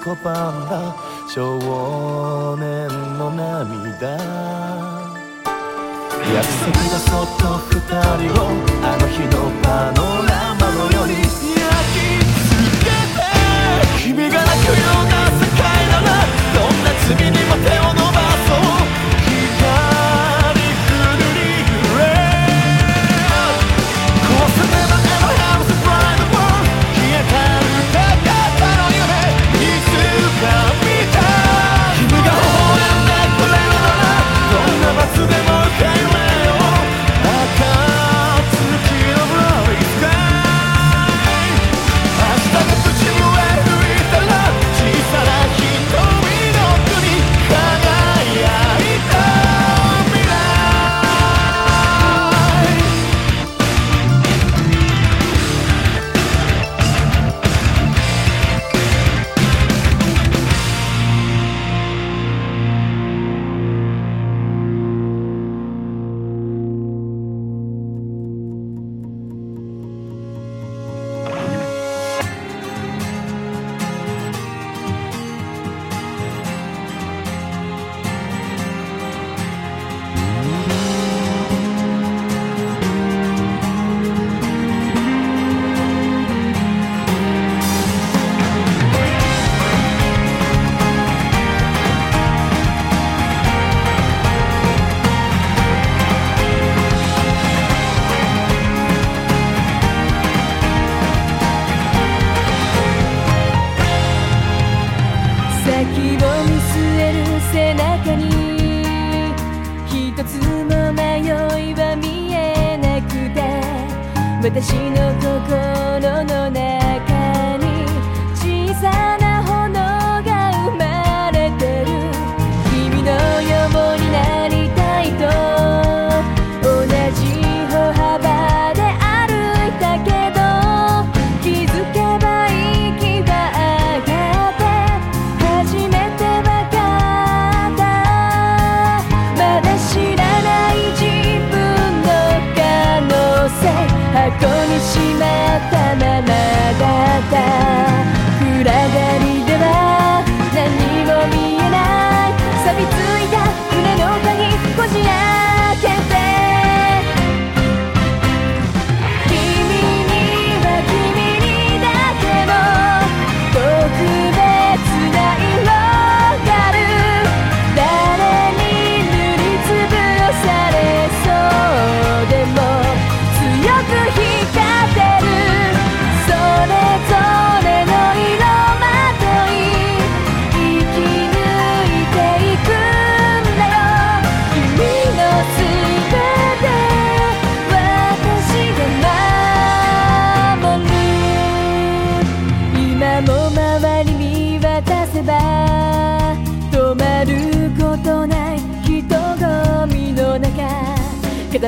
つ拒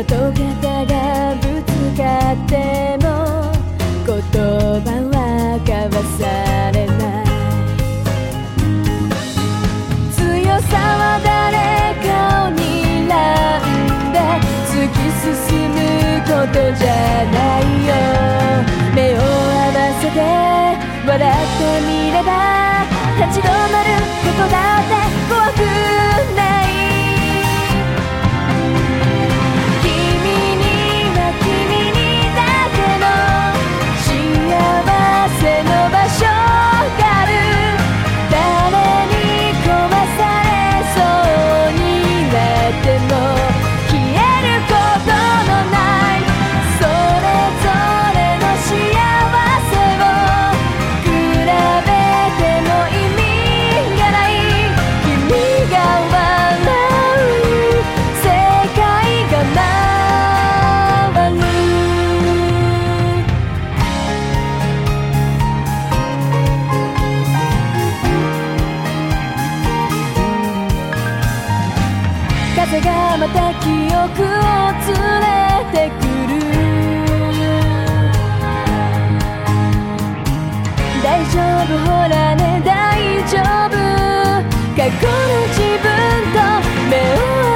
肩と肩がぶつかっても言葉は交わされない強さは誰かを睨んで突き進むことじゃないよ。目を合わせて笑ってみれば立ち止まることだって怖くまた記憶を連れてくる。大丈夫ほらね大丈夫。過去の自分と目を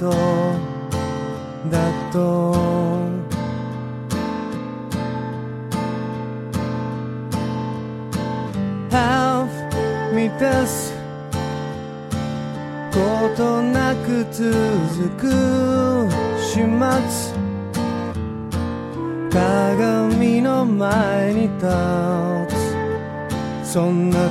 そうだと。ハーフ満たすことなく続く始末。鏡の前に立つ。そんな